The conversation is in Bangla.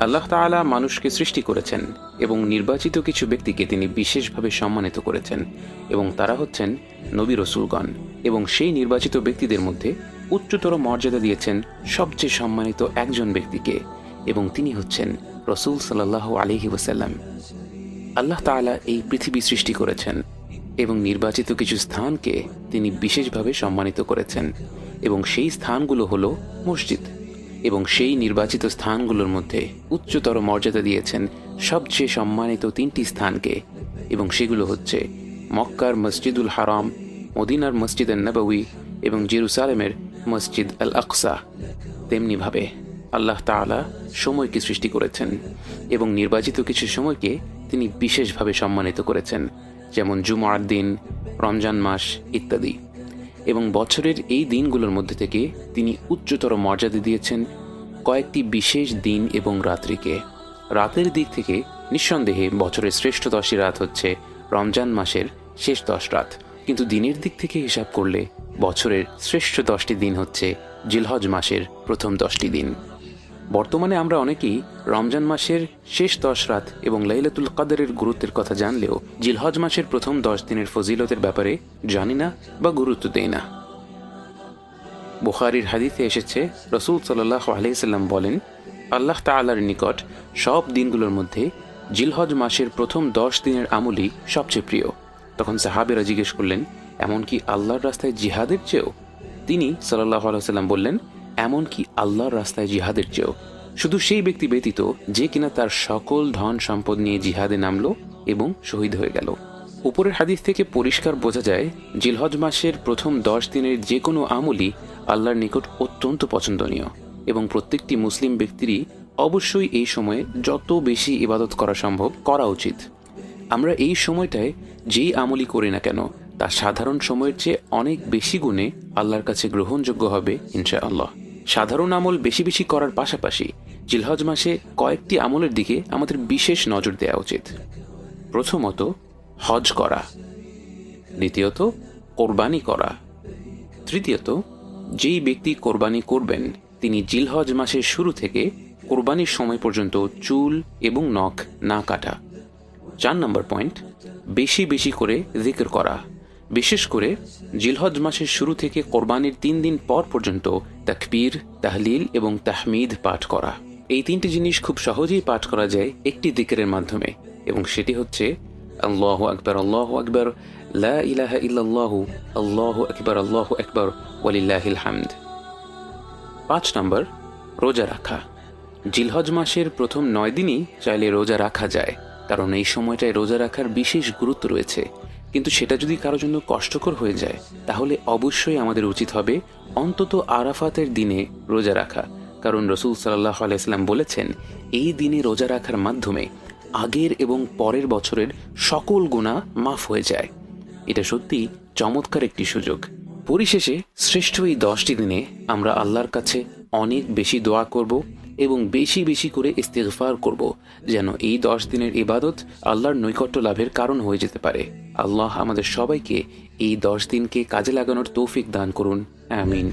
আল্লাহ তাআলা মানুষকে সৃষ্টি করেছেন এবং নির্বাচিত কিছু ব্যক্তিকে তিনি বিশেষভাবে সম্মানিত করেছেন এবং তারা হচ্ছেন নবী রসুলগণ এবং সেই নির্বাচিত ব্যক্তিদের মধ্যে উচ্চতর মর্যাদা দিয়েছেন সবচেয়ে সম্মানিত একজন ব্যক্তিকে এবং তিনি হচ্ছেন রসুল সাল্লাহ আলহি ওসাল্লাম আল্লাহ তাআলা এই পৃথিবী সৃষ্টি করেছেন এবং নির্বাচিত কিছু স্থানকে তিনি বিশেষভাবে সম্মানিত করেছেন। এবং সেই স্থানগুলো হলো মসজিদ। এবং সেই নির্বাচিত স্থানগুলোর মধ্যে উচ্চতর মর্যাদা দিয়েছেন সবচেয়ে সম্মানিত তিনটি স্থানকে, এবং সেগুলো হচ্ছে মক্কার মসজিদুল হারাম, মদিনার মসজিদ নববী এবং জেরুসালেমের মসজিদ আল আকসা তেমনিভাবে আল্লাহ তাআলা সময়কে সৃষ্টি করেছেন এবং নির্বাচিত কিছু সময়কে তিনি বিশেষভাবে সম্মানিত করেছেন, যেমন জুমার দিন, রমজান মাস ইত্যাদি। এবং বছরের এই দিনগুলোর মধ্যে থেকে তিনি উচ্চতর মর্যাদা দিয়েছেন কয়েকটি বিশেষ দিন এবং রাত্রিকে। রাতের দিক থেকে নিঃসন্দেহে বছরের শ্রেষ্ঠ দশটি রাত হচ্ছে রমজান মাসের শেষ দশ রাত। কিন্তু দিনের দিক থেকে হিসাব করলে বছরের শ্রেষ্ঠ দশটি দিন হচ্ছে জিলহজ মাসের প্রথম দশটি দিন। বর্তমানে আমরা অনেকেই রমজান মাসের শেষ দশ রাত এবং লাইলাতুল কাদারের গুরুত্বের কথা জানলেও জিলহজ মাসের প্রথম দশ দিনের ফজিলতের ব্যাপারে জানি না বা গুরুত্ব দেই না। বুখারির হাদিতে এসেছে, রসুল সাল্লাহ আলাইসাল্লাম বলেন, আল্লাহ তাল্লার নিকট সব দিনগুলোর মধ্যে জিলহজ মাসের প্রথম দশ দিনের আমলই সবচেয়ে প্রিয়। তখন সাহাবেরা জিজ্ঞেস করলেন, এমনকি আল্লাহর রাস্তায় জিহাদের চেয়েও? তিনি সাল্লাহ আলাইসাল্লাম বললেন এমনকি আল্লাহর রাস্তায় জিহাদের চেয়েও। শুধু সেই ব্যক্তি ব্যতীত যে কিনা তার সকল ধন সম্পদ নিয়ে জিহাদে নামলো এবং শহীদ হয়ে গেল। উপরের হাদিস থেকে পরিষ্কার বোঝা যায়, জিলহজ মাসের প্রথম দশ দিনের যে কোনো আমলই আল্লাহর নিকট অত্যন্ত পছন্দনীয় এবং প্রত্যেকটি মুসলিম ব্যক্তিরই অবশ্যই এই সময়ে যত বেশি ইবাদত করা সম্ভব করা উচিত। আমরা এই সময়টায় যেই আমলি করি না কেন, তা সাধারণ সময়ের চেয়ে অনেক বেশি গুণে আল্লাহর কাছে গ্রহণযোগ্য হবে ইনশা আল্লাহ সাধারণ আমল বেশি বেশি করার পাশাপাশি জিলহজ মাসে কয়েকটি আমলের দিকে আমাদের বিশেষ নজর দেওয়া উচিত। প্রথমত, হজ করা। দ্বিতীয়ত, কোরবানি করা। তৃতীয়ত, যেই ব্যক্তি কোরবানি করবেন, তিনি জিলহজ মাসের শুরু থেকে কোরবানির সময় পর্যন্ত চুল এবং নখ না কাটা। চার নম্বর পয়েন্ট, বেশি বেশি করে জিকির করা। বিশেষ করে জিলহজ মাসের শুরু থেকে কোরবানির তিন দিন পর পর্যন্ত তাকবীর, তাহলিল এবং তাহমিদ পাঠ করা। এই তিনটি জিনিস খুব সহজেই পাঠ করা যায় একটি দিকের মাধ্যমে এবং সেটি হচ্ছে আল্লাহ আকবর আল্লাহ আকবর, লা ইলাহা ইল্লাল্লাহ, আল্লাহ আকবর আল্লাহ আকবর, ওয়ালিল্লাহিল হামদ। পাঁচ নম্বর, রোজা রাখা। জিলহজ মাসের প্রথম নয় দিনই চাইলে রোজা রাখা যায়, কারণ এই সময়টায় রোজা রাখার বিশেষ গুরুত্ব রয়েছে। কিন্তু সেটা যদি কারোর জন্য কষ্টকর হয়ে যায়, তাহলে অবশ্যই আমাদের উচিত হবে অন্তত আরাফাতের দিনে রোজা রাখা। কারণ রসুল সাল্লাহ আলাইসলাম বলেছেন, এই দিনে রোজা রাখার মাধ্যমে আগের এবং পরের বছরের সকল গুণা মাফ হয়ে যায়। এটা সত্যি চমৎকার একটি সুযোগ। পরিশেষে শ্রেষ্ঠ এই দশটি দিনে আমরা আল্লাহর কাছে অনেক বেশি দোয়া করব। এবং বেশি বেশি করে ইস্তেফার করব, যেন এই দশ দিনের ইবাদত আল্লাহর নৈকট্য লাভের কারণ হয়ে যেতে পারে। আল্লাহ আমাদের সবাইকে এই দশ দিনকে কাজে লাগানোর তৌফিক দান করুন। আমিন।